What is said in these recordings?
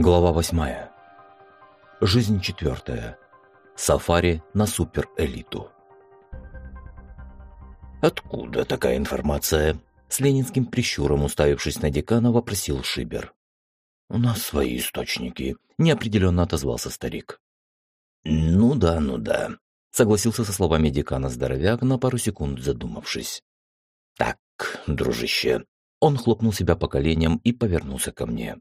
Глава восьмая. Жизнь четвертая. Сафари на суперэлиту. «Откуда такая информация?» С ленинским прищуром, уставившись на декана, вопросил Шибер. «У нас свои источники», — неопределенно отозвался старик. «Ну да, ну да», — согласился со словами декана здоровяк, на пару секунд задумавшись. «Так, дружище». Он хлопнул себя по коленям и повернулся ко мне.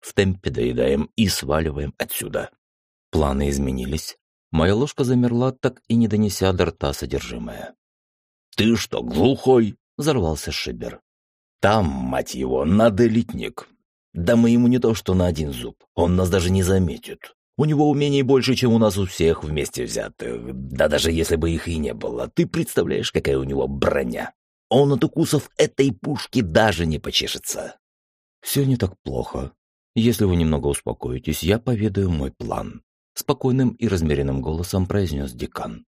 «В темпе доедаем и сваливаем отсюда». Планы изменились. Моя ложка замерла, так и не донеся до рта содержимое. «Ты что, глухой?» — взорвался Шибер. «Там, мать его, надо литник. Да мы ему не то что на один зуб, он нас даже не заметит. У него умений больше, чем у нас у всех вместе взятых. Да даже если бы их и не было, ты представляешь, какая у него броня? Он от укусов этой пушки даже не почешется». «Все не так плохо. Если вы немного успокоитесь, я поведаю мой план», — спокойным и размеренным голосом произнес декан.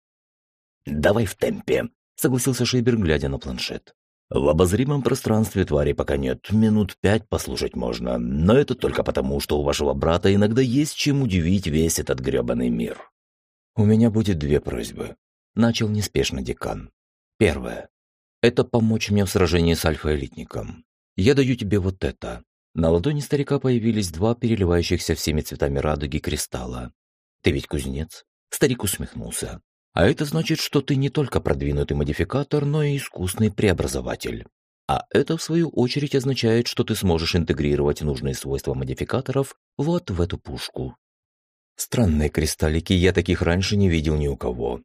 «Давай в темпе», — согласился Шейбер, глядя на планшет. «В обозримом пространстве твари пока нет, минут пять послушать можно, но это только потому, что у вашего брата иногда есть чем удивить весь этот грёбаный мир». «У меня будет две просьбы», — начал неспешно декан. «Первое. Это помочь мне в сражении с альфа-элитником. Я даю тебе вот это». На ладони старика появились два переливающихся всеми цветами радуги кристалла. «Ты ведь кузнец?» Старик усмехнулся. А это значит, что ты не только продвинутый модификатор, но и искусный преобразователь. А это, в свою очередь, означает, что ты сможешь интегрировать нужные свойства модификаторов вот в эту пушку. Странные кристаллики, я таких раньше не видел ни у кого.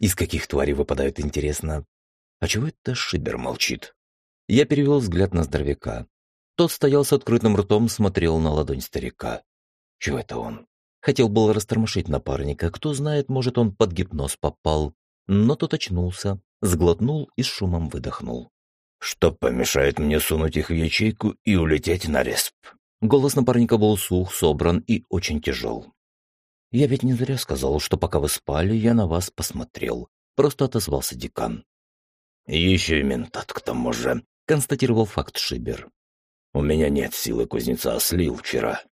Из каких тварей выпадают, интересно? А чего это Шибер молчит? Я перевел взгляд на здоровяка. Тот стоял с открытым ртом, смотрел на ладонь старика. Чего это он? Хотел было растормошить напарника, кто знает, может, он под гипноз попал. Но тот очнулся, сглотнул и с шумом выдохнул. «Что помешает мне сунуть их в ячейку и улететь на респ?» Голос напарника был сух, собран и очень тяжел. «Я ведь не зря сказал, что пока вы спали, я на вас посмотрел», — просто отозвался декан. «Еще и ментат к тому же», — констатировал факт Шибер. «У меня нет силы кузнеца, слил вчера».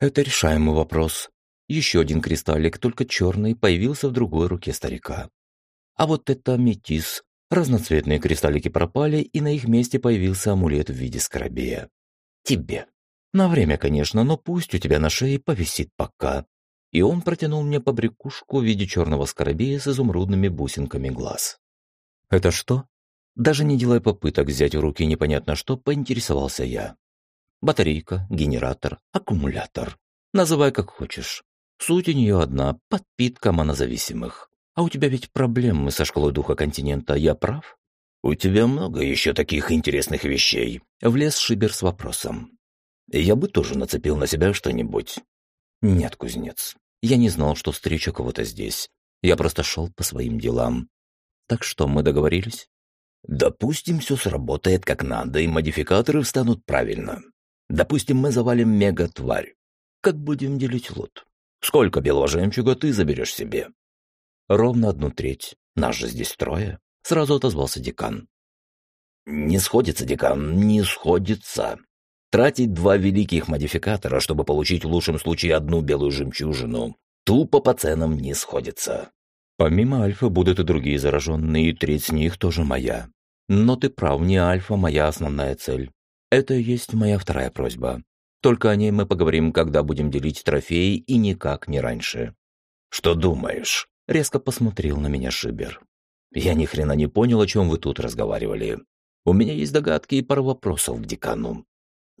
«Это решаемый вопрос», еще один кристаллик, только черный, появился в другой руке старика. А вот это метис. Разноцветные кристаллики пропали, и на их месте появился амулет в виде скоробея. Тебе. На время, конечно, но пусть у тебя на шее повисит пока. И он протянул мне побрякушку в виде черного скоробея с изумрудными бусинками глаз. «Это что?» Даже не делая попыток взять в руки непонятно что, поинтересовался я. Батарейка, генератор, аккумулятор. Называй как хочешь. Суть у нее одна – подпитка монозависимых. А у тебя ведь проблемы со школой духа континента, я прав? У тебя много еще таких интересных вещей. Влез Шибер с вопросом. Я бы тоже нацепил на себя что-нибудь. Нет, кузнец. Я не знал, что встречу кого-то здесь. Я просто шел по своим делам. Так что, мы договорились? Допустим, все сработает как надо, и модификаторы встанут правильно. Допустим, мы завалим мега-тварь. Как будем делить лот? Сколько белого жемчуга ты заберешь себе?» «Ровно одну треть. Нас же здесь трое», — сразу отозвался декан. «Не сходится, декан, не сходится. Тратить два великих модификатора, чтобы получить в лучшем случае одну белую жемчужину, тупо по ценам не сходится». «Помимо Альфа будут и другие зараженные, и треть с них тоже моя. Но ты прав, не Альфа моя основная цель. Это и есть моя вторая просьба. Только о ней мы поговорим, когда будем делить трофеи, и никак не раньше. Что думаешь? Резко посмотрел на меня Шибер. Я ни хрена не понял, о чем вы тут разговаривали. У меня есть догадки и пара вопросов к декану.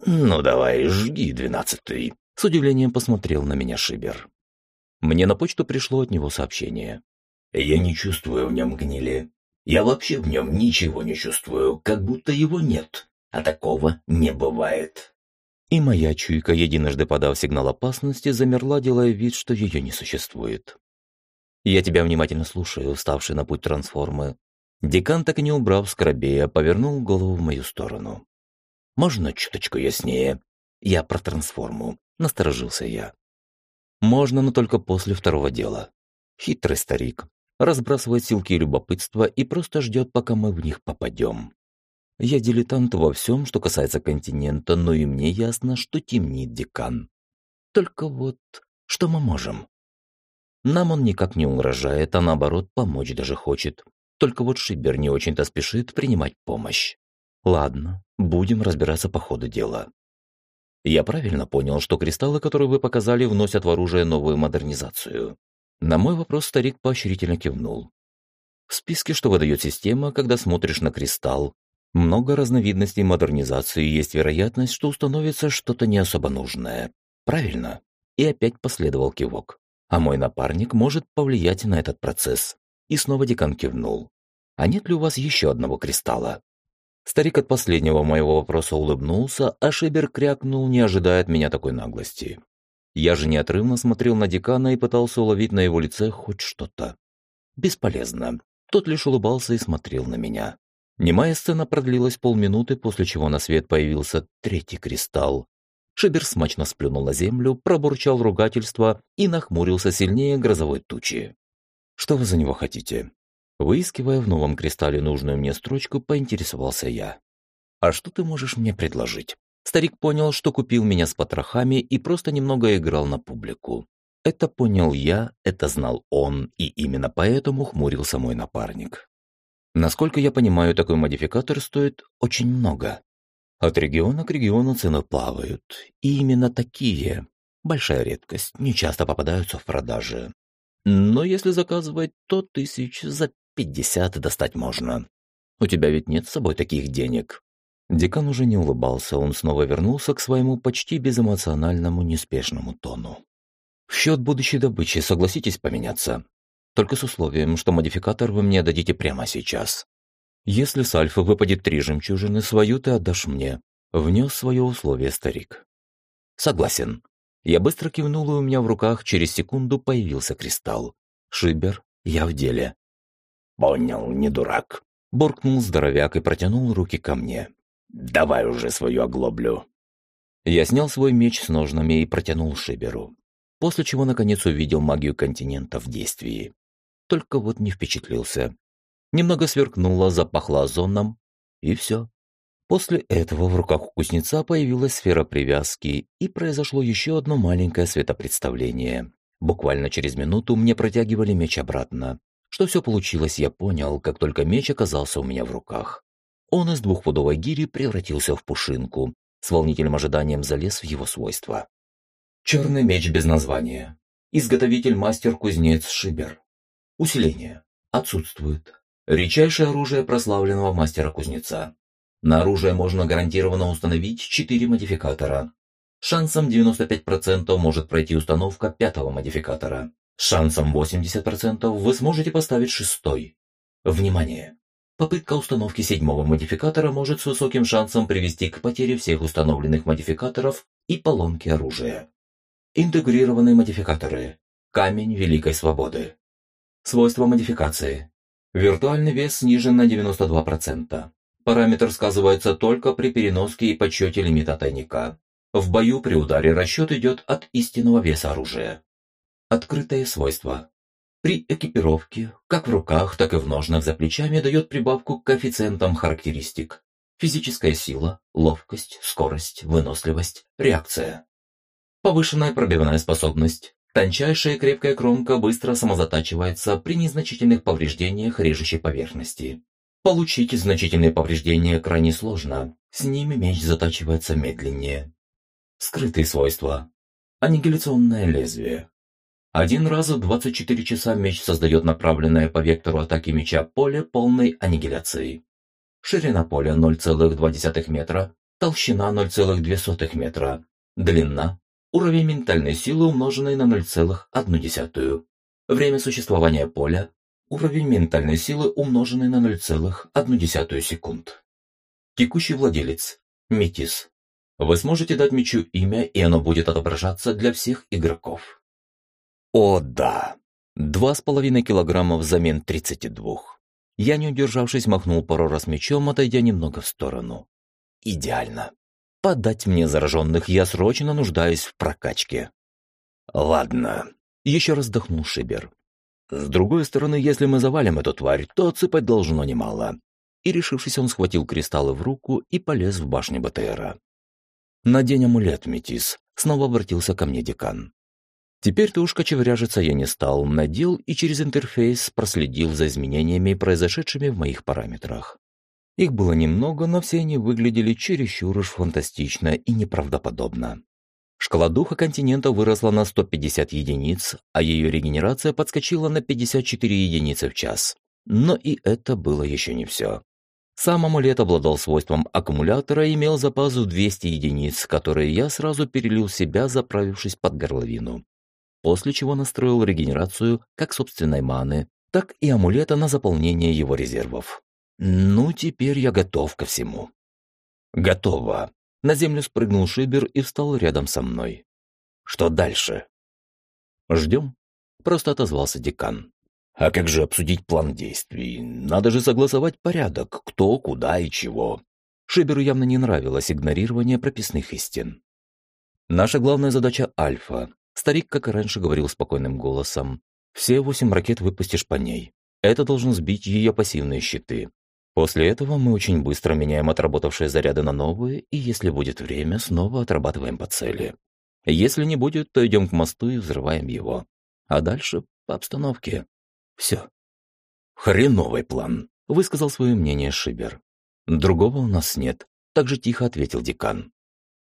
Ну давай, жги двенадцатый. С удивлением посмотрел на меня Шибер. Мне на почту пришло от него сообщение. Я не чувствую в нем гнили. Я вообще в нем ничего не чувствую, как будто его нет. А такого не бывает. И моя чуйка, единожды подав сигнал опасности, замерла, делая вид, что ее не существует. Я тебя внимательно слушаю, вставший на путь трансформы. Декан, так и не убрав скоробея, повернул голову в мою сторону. «Можно чуточку яснее?» «Я про трансформу», — насторожился я. «Можно, но только после второго дела. Хитрый старик. Разбрасывает силки любопытства и просто ждет, пока мы в них попадем. Я дилетант во всем, что касается континента, но и мне ясно, что темнит декан. Только вот, что мы можем? Нам он никак не угрожает, а наоборот, помочь даже хочет. Только вот Шибер не очень-то спешит принимать помощь. Ладно, будем разбираться по ходу дела. Я правильно понял, что кристаллы, которые вы показали, вносят в оружие новую модернизацию? На мой вопрос старик поощрительно кивнул. В списке, что выдает система, когда смотришь на кристалл, много разновидностей модернизации, есть вероятность, что установится что-то не особо нужное. Правильно? И опять последовал кивок. А мой напарник может повлиять на этот процесс. И снова декан кивнул. А нет ли у вас еще одного кристалла? Старик от последнего моего вопроса улыбнулся, а Шибер крякнул, не ожидая от меня такой наглости. Я же неотрывно смотрел на декана и пытался уловить на его лице хоть что-то. Бесполезно. Тот лишь улыбался и смотрел на меня. Немая сцена продлилась полминуты, после чего на свет появился третий кристалл. Шибер смачно сплюнул на землю, пробурчал ругательство и нахмурился сильнее грозовой тучи. «Что вы за него хотите?» Выискивая в новом кристалле нужную мне строчку, поинтересовался я. «А что ты можешь мне предложить?» Старик понял, что купил меня с потрохами и просто немного играл на публику. Это понял я, это знал он, и именно поэтому хмурился мой напарник. Насколько я понимаю, такой модификатор стоит очень много. От региона к региону цены плавают, и именно такие, большая редкость, не часто попадаются в продаже. Но если заказывать, то тысяч за пятьдесят достать можно. У тебя ведь нет с собой таких денег. Декан уже не улыбался, он снова вернулся к своему почти безэмоциональному неспешному тону. «В счет будущей добычи согласитесь поменяться? Только с условием, что модификатор вы мне дадите прямо сейчас. Если с Альфа выпадет три жемчужины, свою ты отдашь мне», — внес свое условие старик. «Согласен». Я быстро кивнул, и у меня в руках через секунду появился кристалл. «Шибер, я в деле». «Понял, не дурак», — буркнул здоровяк и протянул руки ко мне. Давай уже свою оглоблю. Я снял свой меч с ножнами и протянул Шиберу, после чего наконец увидел магию континента в действии. Только вот не впечатлился. Немного сверкнуло, запахло озоном, и все. После этого в руках у кузнеца появилась сфера привязки, и произошло еще одно маленькое светопредставление. Буквально через минуту мне протягивали меч обратно. Что все получилось, я понял, как только меч оказался у меня в руках. Он из двухпудовой гири превратился в пушинку, с волнительным ожиданием залез в его свойства. Черный меч без названия. Изготовитель-мастер-кузнец Шибер. Усиление. Отсутствует. Редчайшее оружие прославленного мастера-кузнеца. На оружие можно гарантированно установить 4 модификатора. Шансом 95% может пройти установка пятого модификатора. Шансом 80% вы сможете поставить шестой. Внимание! Попытка установки седьмого модификатора может с высоким шансом привести к потере всех установленных модификаторов и поломке оружия. Интегрированные модификаторы. Камень Великой Свободы. Свойства модификации. Виртуальный вес снижен на 92%. Параметр сказывается только при переноске и подсчете лимита тайника. В бою при ударе расчет идет от истинного веса оружия. Открытые свойства. При экипировке, как в руках, так и в ножнах за плечами, дает прибавку к коэффициентам характеристик. Физическая сила, ловкость, скорость, выносливость, реакция. Повышенная пробивная способность. Тончайшая крепкая кромка быстро самозатачивается при незначительных повреждениях режущей поверхности. Получить значительные повреждения крайне сложно, с ними меч затачивается медленнее. Скрытые свойства. Аннигиляционное лезвие. Один раз в 24 часа меч создает направленное по вектору атаки меча поле полной аннигиляции. Ширина поля 0,2 метра, толщина 0,2 метра, длина, уровень ментальной силы умноженный на 0,1. Время существования поля, уровень ментальной силы умноженный на 0,1 секунд. Текущий владелец, Метис. Вы сможете дать мечу имя, и оно будет отображаться для всех игроков. О, да! Два с половиной килограмма взамен тридцати двух. Я, не удержавшись, махнул пару раз мечом, отойдя немного в сторону. Идеально. Подать мне зараженных я срочно нуждаюсь в прокачке. Ладно. Еще раз вздохнул Шибер. С другой стороны, если мы завалим эту тварь, то отсыпать должно немало. И решившись, он схватил кристаллы в руку и полез в башню БТРа. «Надень амулет, Метис», — снова обратился ко мне декан. Теперь-то уж кочевряжиться я не стал, надел и через интерфейс проследил за изменениями, произошедшими в моих параметрах. Их было немного, но все они выглядели чересчур уж фантастично и неправдоподобно. Шкала духа континента выросла на 150 единиц, а ее регенерация подскочила на 54 единицы в час. Но и это было еще не все. Сам амулет обладал свойством аккумулятора и имел запас в 200 единиц, которые я сразу перелил себя, заправившись под горловину после чего настроил регенерацию как собственной маны, так и амулета на заполнение его резервов. Ну, теперь я готов ко всему. Готово. На землю спрыгнул Шибер и встал рядом со мной. Что дальше? Ждем. Просто отозвался декан. А как же обсудить план действий? Надо же согласовать порядок, кто, куда и чего. Шиберу явно не нравилось игнорирование прописных истин. Наша главная задача Альфа Старик, как и раньше, говорил спокойным голосом. «Все восемь ракет выпустишь по ней. Это должно сбить ее пассивные щиты. После этого мы очень быстро меняем отработавшие заряды на новые, и если будет время, снова отрабатываем по цели. Если не будет, то идем к мосту и взрываем его. А дальше по обстановке. Все. «Хреновый план», — высказал свое мнение Шибер. «Другого у нас нет», — так же тихо ответил декан.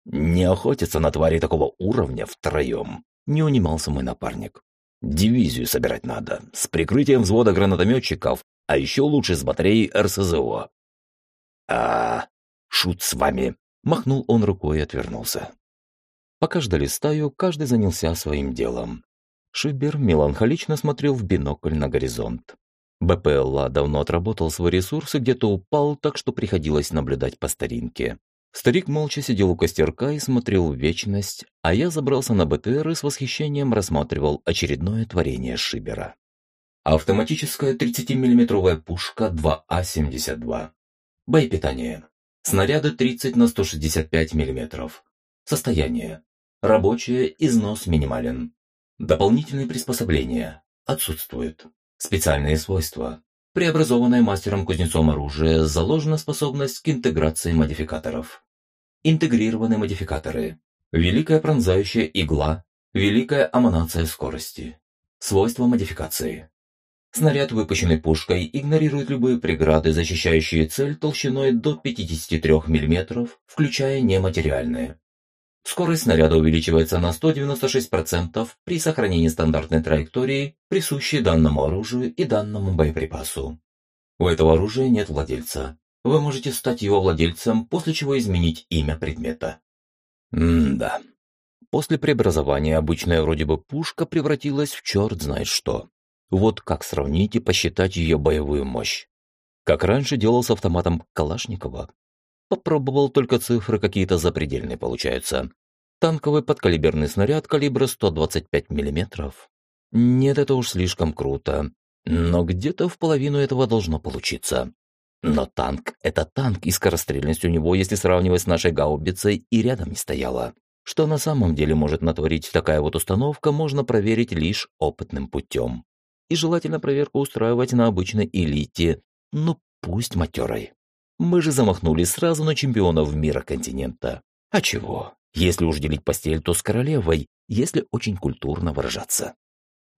«Не охотиться на твари такого уровня втроем», — не унимался мой напарник. «Дивизию собирать надо, с прикрытием взвода гранатометчиков, а еще лучше с батареей РСЗО». «А, шут с вами», — махнул он рукой и отвернулся. Пока ждали стаю, каждый занялся своим делом. Шибер меланхолично смотрел в бинокль на горизонт. БПЛА давно отработал свой ресурс и где-то упал, так что приходилось наблюдать по старинке. Старик молча сидел у костерка и смотрел в вечность, а я забрался на БТР и с восхищением рассматривал очередное творение Шибера. Автоматическая 30-мм пушка 2А-72. Боепитание. Снаряды 30 на 165 мм. Состояние. Рабочее, износ минимален. Дополнительные приспособления. Отсутствуют. Специальные свойства. Преобразованное мастером-кузнецом оружие заложена способность к интеграции модификаторов. Интегрированные модификаторы. Великая пронзающая игла. Великая аманация скорости. Свойства модификации. Снаряд, выпущенный пушкой, игнорирует любые преграды, защищающие цель толщиной до 53 мм, включая нематериальные. Скорость снаряда увеличивается на 196% при сохранении стандартной траектории, присущей данному оружию и данному боеприпасу. У этого оружия нет владельца, вы можете стать его владельцем, после чего изменить имя предмета. М-да. После преобразования обычная вроде бы пушка превратилась в черт знает что. Вот как сравнить и посчитать ее боевую мощь. Как раньше делал с автоматом Калашникова. Попробовал только цифры какие-то запредельные получаются. Танковый подкалиберный снаряд калибра 125 мм. Нет, это уж слишком круто. Но где-то в половину этого должно получиться. Но танк — это танк, и скорострельность у него, если сравнивать с нашей гаубицей, и рядом не стояла. Что на самом деле может натворить такая вот установка, можно проверить лишь опытным путем. И желательно проверку устраивать на обычной элите, ну пусть матерой. Мы же замахнулись сразу на чемпионов мира континента. А чего? Если уж делить постель, то с королевой, если очень культурно выражаться.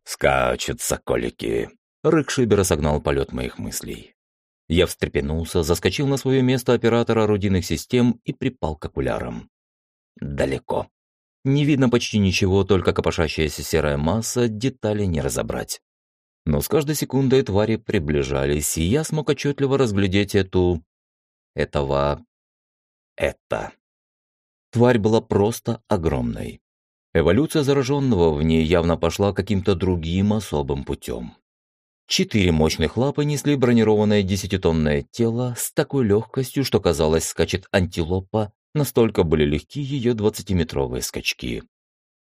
«Скачут соколики!» Рык Шибера согнал полет моих мыслей. Я встрепенулся, заскочил на свое место оператора орудийных систем и припал к окулярам. Далеко. Не видно почти ничего, только копошащаяся серая масса, детали не разобрать. Но с каждой секундой твари приближались, и я смог отчетливо разглядеть эту... этого... это. Тварь была просто огромной. Эволюция зараженного в ней явно пошла каким-то другим особым путем. Четыре мощных лапы несли бронированное десятитонное тело с такой легкостью, что казалось, скачет антилопа, настолько были легки ее двадцатиметровые скачки.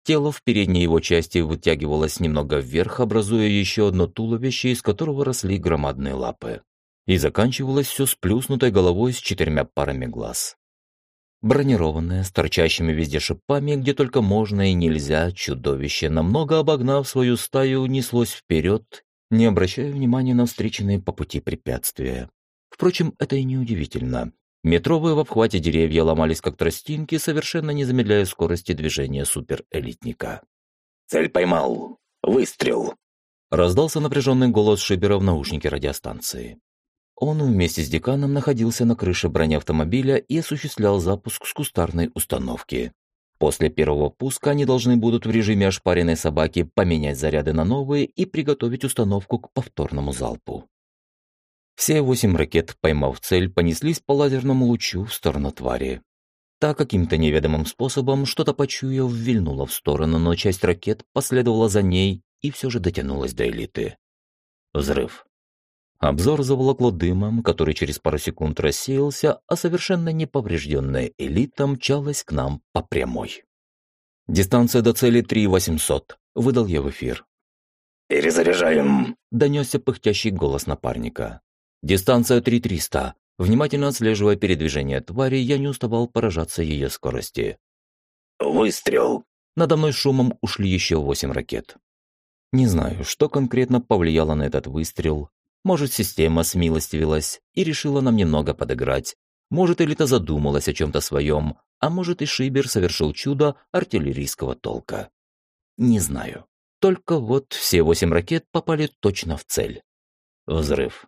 Тело в передней его части вытягивалось немного вверх, образуя еще одно туловище, из которого росли громадные лапы. И заканчивалось все сплюснутой головой с четырьмя парами глаз. Бронированное, с торчащими везде шипами, где только можно и нельзя, чудовище, намного обогнав свою стаю, неслось вперед не обращая внимания на встреченные по пути препятствия. Впрочем, это и не удивительно. Метровые в обхвате деревья ломались как тростинки, совершенно не замедляя скорости движения суперэлитника. «Цель поймал! Выстрел!» Раздался напряженный голос Шибера в наушнике радиостанции. Он вместе с деканом находился на крыше бронеавтомобиля и осуществлял запуск с кустарной установки. После первого пуска они должны будут в режиме ошпаренной собаки поменять заряды на новые и приготовить установку к повторному залпу. Все восемь ракет, поймав цель, понеслись по лазерному лучу в сторону твари. Та каким-то неведомым способом, что-то почуяв, вильнула в сторону, но часть ракет последовала за ней и все же дотянулась до элиты. Взрыв. Обзор заволокло дымом, который через пару секунд рассеялся, а совершенно неповрежденная элита мчалась к нам по прямой. «Дистанция до цели 3800», — выдал я в эфир. «Перезаряжаем», — донесся пыхтящий голос напарника. «Дистанция 3300». Внимательно отслеживая передвижение твари, я не уставал поражаться ее скорости. «Выстрел!» Надо мной шумом ушли еще восемь ракет. Не знаю, что конкретно повлияло на этот выстрел, может, система смилостивилась и решила нам немного подыграть. Может, элита задумалась о чем-то своем, а может, и Шибер совершил чудо артиллерийского толка. Не знаю. Только вот все восемь ракет попали точно в цель. Взрыв.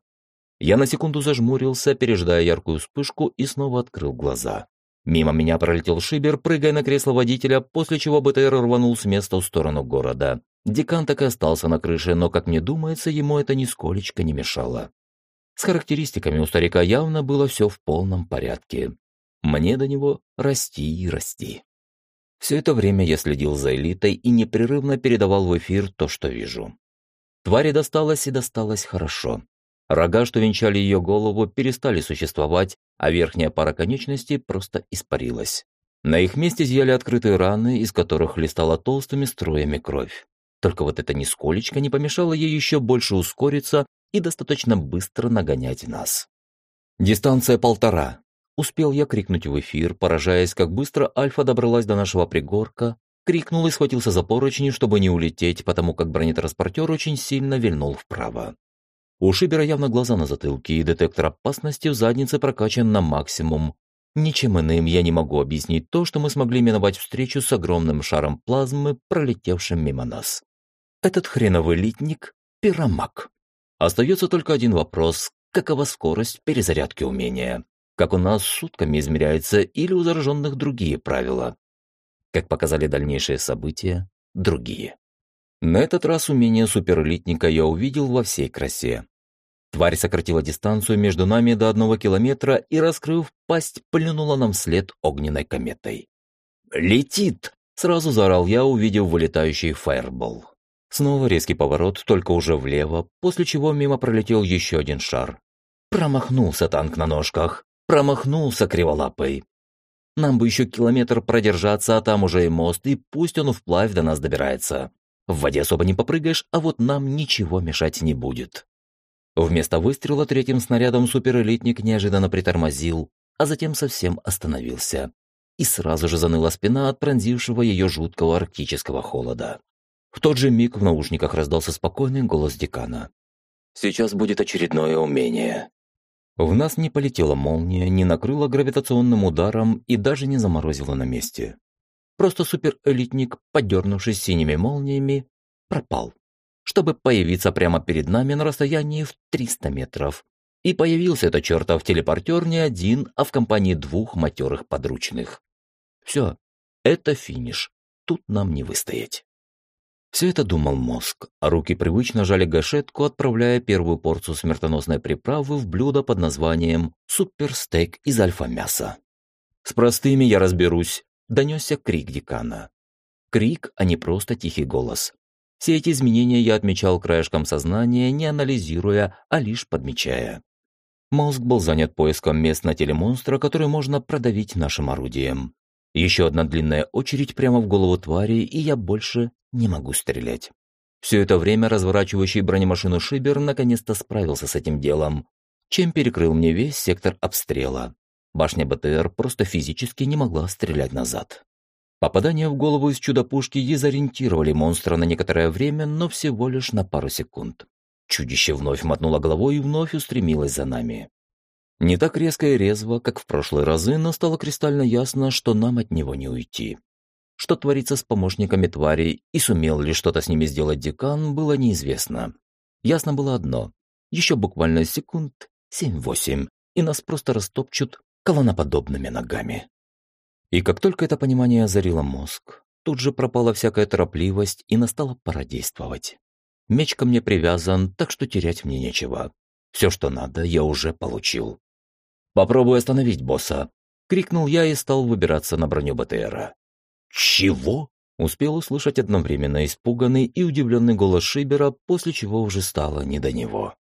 Я на секунду зажмурился, пережидая яркую вспышку, и снова открыл глаза. Мимо меня пролетел Шибер, прыгая на кресло водителя, после чего БТР рванул с места в сторону города. Декан так и остался на крыше, но, как мне думается, ему это нисколечко не мешало. С характеристиками у старика явно было все в полном порядке. Мне до него расти и расти. Все это время я следил за элитой и непрерывно передавал в эфир то, что вижу. Твари досталось и досталось хорошо. Рога, что венчали ее голову, перестали существовать, а верхняя пара конечностей просто испарилась. На их месте зияли открытые раны, из которых листала толстыми струями кровь. Только вот это нисколечко не помешало ей еще больше ускориться и достаточно быстро нагонять нас. «Дистанция полтора!» Успел я крикнуть в эфир, поражаясь, как быстро Альфа добралась до нашего пригорка, крикнул и схватился за поручни, чтобы не улететь, потому как бронетранспортер очень сильно вильнул вправо. У Шибера явно глаза на затылке, и детектор опасности в заднице прокачан на максимум. Ничем иным я не могу объяснить то, что мы смогли миновать встречу с огромным шаром плазмы, пролетевшим мимо нас. Этот хреновый литник – пиромак. Остается только один вопрос – какова скорость перезарядки умения? Как у нас сутками измеряется или у зараженных другие правила? Как показали дальнейшие события, другие. На этот раз умение суперэлитника я увидел во всей красе. Тварь сократила дистанцию между нами до одного километра и, раскрыв пасть, плюнула нам вслед огненной кометой. «Летит!» — сразу заорал я, увидев вылетающий фаербол. Снова резкий поворот, только уже влево, после чего мимо пролетел еще один шар. Промахнулся танк на ножках. Промахнулся криволапой. Нам бы еще километр продержаться, а там уже и мост, и пусть он вплавь до нас добирается. В воде особо не попрыгаешь, а вот нам ничего мешать не будет. Вместо выстрела третьим снарядом суперэлитник неожиданно притормозил, а затем совсем остановился. И сразу же заныла спина от пронзившего ее жуткого арктического холода. В тот же миг в наушниках раздался спокойный голос декана. «Сейчас будет очередное умение». В нас не полетела молния, не накрыла гравитационным ударом и даже не заморозила на месте. Просто суперэлитник, подернувшись синими молниями, пропал, чтобы появиться прямо перед нами на расстоянии в 300 метров. И появился этот чертов телепортер не один, а в компании двух матерых подручных. Все, это финиш. Тут нам не выстоять. Все это думал мозг, а руки привычно жали гашетку, отправляя первую порцию смертоносной приправы в блюдо под названием «суперстейк из альфа-мяса». «С простыми я разберусь», – донесся крик декана. Крик, а не просто тихий голос. Все эти изменения я отмечал краешком сознания, не анализируя, а лишь подмечая. Мозг был занят поиском мест на теле монстра, которые можно продавить нашим орудием. Еще одна длинная очередь прямо в голову твари, и я больше не могу стрелять. Все это время разворачивающий бронемашину Шибер наконец-то справился с этим делом, чем перекрыл мне весь сектор обстрела. Башня БТР просто физически не могла стрелять назад. Попадания в голову из чудо-пушки дезориентировали монстра на некоторое время, но всего лишь на пару секунд. Чудище вновь мотнуло головой и вновь устремилось за нами. Не так резко и резво, как в прошлые разы, но стало кристально ясно, что нам от него не уйти. Что творится с помощниками тварей и сумел ли что-то с ними сделать декан, было неизвестно. Ясно было одно. Еще буквально секунд семь-восемь, и нас просто растопчут колоноподобными ногами. И как только это понимание озарило мозг, тут же пропала всякая торопливость и настала пора действовать. Меч ко мне привязан, так что терять мне нечего. Все, что надо, я уже получил. «Попробуй остановить босса!» — крикнул я и стал выбираться на броню БТРа. «Чего?» — успел услышать одновременно испуганный и удивленный голос Шибера, после чего уже стало не до него.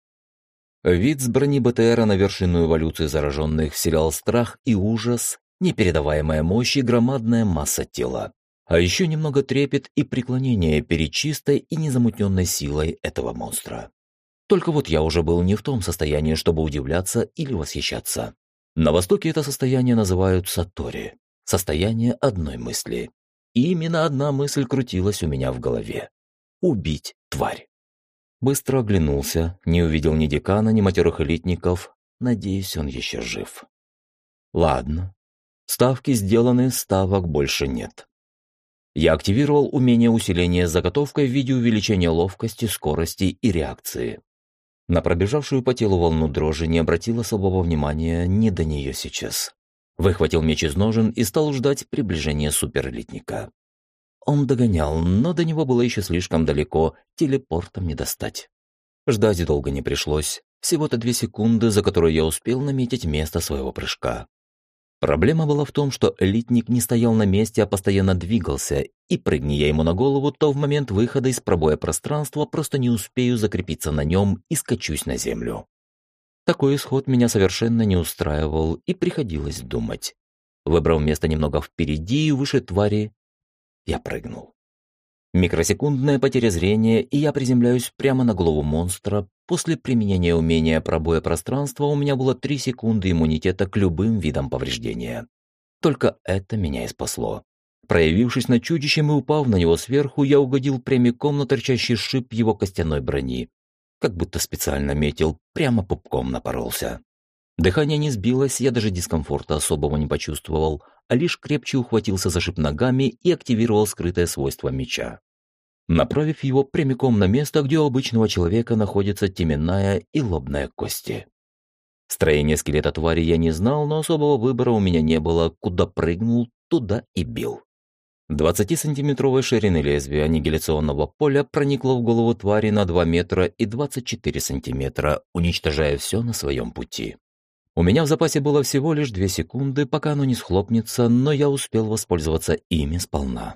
Вид с брони БТРа на вершину эволюции зараженных вселял страх и ужас, непередаваемая мощь и громадная масса тела. А еще немного трепет и преклонение перед чистой и незамутненной силой этого монстра. Только вот я уже был не в том состоянии, чтобы удивляться или восхищаться. На Востоке это состояние называют сатори, состояние одной мысли. И именно одна мысль крутилась у меня в голове. Убить тварь. Быстро оглянулся, не увидел ни декана, ни матерых элитников. Надеюсь, он еще жив. Ладно, Ставки сделаны, ставок больше нет. Я активировал умение усиления заготовкой в виде увеличения ловкости, скорости и реакции. На пробежавшую по телу волну дрожи не обратил особого внимания не до нее сейчас. Выхватил меч из ножен и стал ждать приближения суперэлитника. Он догонял, но до него было еще слишком далеко, телепортом не достать. Ждать долго не пришлось. Всего-то две секунды, за которые я успел наметить место своего прыжка. Проблема была в том, что элитник не стоял на месте, а постоянно двигался, и прыгни я ему на голову, то в момент выхода из пробоя пространства просто не успею закрепиться на нем и скачусь на землю. Такой исход меня совершенно не устраивал, и приходилось думать. Выбрав место немного впереди и выше твари, я прыгнул. Микросекундная потеря зрения, и я приземляюсь прямо на голову монстра. После применения умения пробоя пространства у меня было 3 секунды иммунитета к любым видам повреждения. Только это меня и спасло. Проявившись над чудищем и упав на него сверху, я угодил прямиком на торчащий шип его костяной брони. Как будто специально метил, прямо пупком напоролся. Дыхание не сбилось, я даже дискомфорта особого не почувствовал, а лишь крепче ухватился за шип ногами и активировал скрытое свойство меча. Направив его прямиком на место, где у обычного человека находится теменная и лобная кости. Строение скелета твари я не знал, но особого выбора у меня не было. Куда прыгнул, туда и бил. 20-сантиметровой ширины лезвия аннигиляционного поля проникло в голову твари на 2 метра и 24 сантиметра, уничтожая все на своем пути. У меня в запасе было всего лишь две секунды, пока оно не схлопнется, но я успел воспользоваться ими сполна.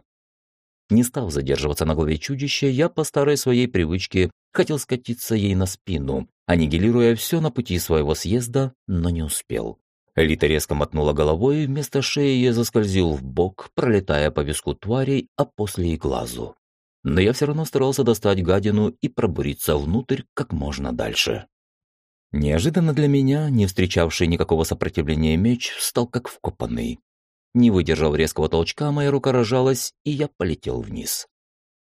Не став задерживаться на голове чудища, я по старой своей привычке хотел скатиться ей на спину, аннигилируя все на пути своего съезда, но не успел. Элита резко мотнула головой, вместо шеи я заскользил в бок, пролетая по виску тварей, а после и глазу. Но я все равно старался достать гадину и пробуриться внутрь как можно дальше. Неожиданно для меня, не встречавший никакого сопротивления меч, стал как вкопанный. Не выдержав резкого толчка, моя рука рожалась, и я полетел вниз.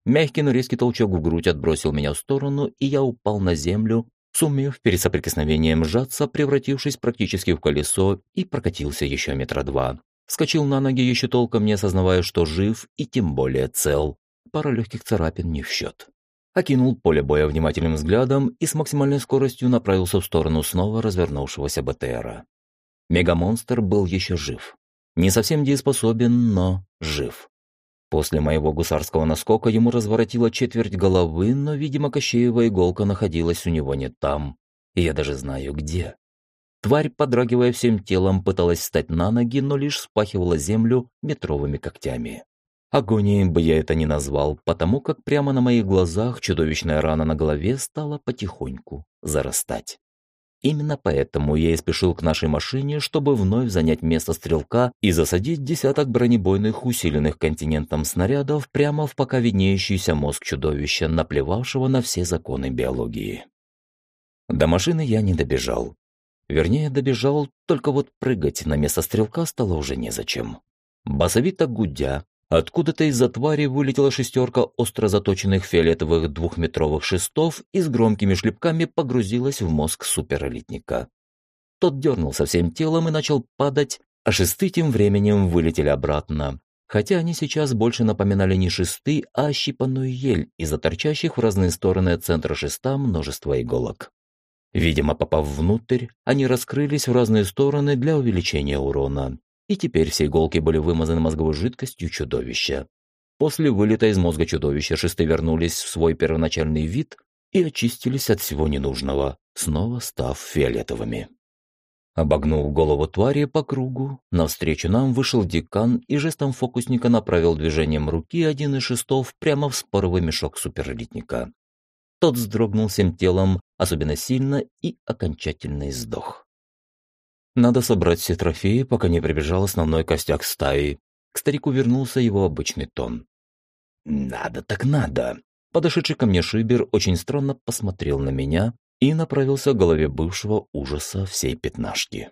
Мягкий, но резкий толчок в грудь отбросил меня в сторону, и я упал на землю, сумев перед соприкосновением сжаться, превратившись практически в колесо, и прокатился еще метра два. Вскочил на ноги, еще толком не осознавая, что жив и тем более цел. Пара легких царапин не в счет окинул поле боя внимательным взглядом и с максимальной скоростью направился в сторону снова развернувшегося БТРа. Мегамонстр был еще жив. Не совсем дееспособен, но жив. После моего гусарского наскока ему разворотило четверть головы, но, видимо, Кощеева иголка находилась у него не там, и я даже знаю где. Тварь, подрагивая всем телом, пыталась встать на ноги, но лишь спахивала землю метровыми когтями. Агонией бы я это не назвал, потому как прямо на моих глазах чудовищная рана на голове стала потихоньку зарастать. Именно поэтому я и спешил к нашей машине, чтобы вновь занять место стрелка и засадить десяток бронебойных усиленных континентом снарядов прямо в пока виднеющийся мозг чудовища, наплевавшего на все законы биологии. До машины я не добежал. Вернее, добежал, только вот прыгать на место стрелка стало уже незачем. Басовито гудя, Откуда-то из-за твари вылетела шестерка остро заточенных фиолетовых двухметровых шестов и с громкими шлепками погрузилась в мозг суперэлитника. Тот дернулся всем телом и начал падать, а шесты тем временем вылетели обратно. Хотя они сейчас больше напоминали не шесты, а ощипанную ель из-за торчащих в разные стороны от центра шеста множества иголок. Видимо, попав внутрь, они раскрылись в разные стороны для увеличения урона. И теперь все иголки были вымазаны мозговой жидкостью чудовища. После вылета из мозга чудовища шесты вернулись в свой первоначальный вид и очистились от всего ненужного, снова став фиолетовыми. Обогнув голову твари по кругу, навстречу нам вышел декан и жестом фокусника направил движением руки один из шестов прямо в споровый мешок суперэлитника. Тот вздрогнул всем телом, особенно сильно, и окончательно издох. Надо собрать все трофеи, пока не прибежал основной костяк стаи. К старику вернулся его обычный тон. «Надо так надо!» Подошедший ко мне Шибер очень странно посмотрел на меня и направился к голове бывшего ужаса всей пятнашки.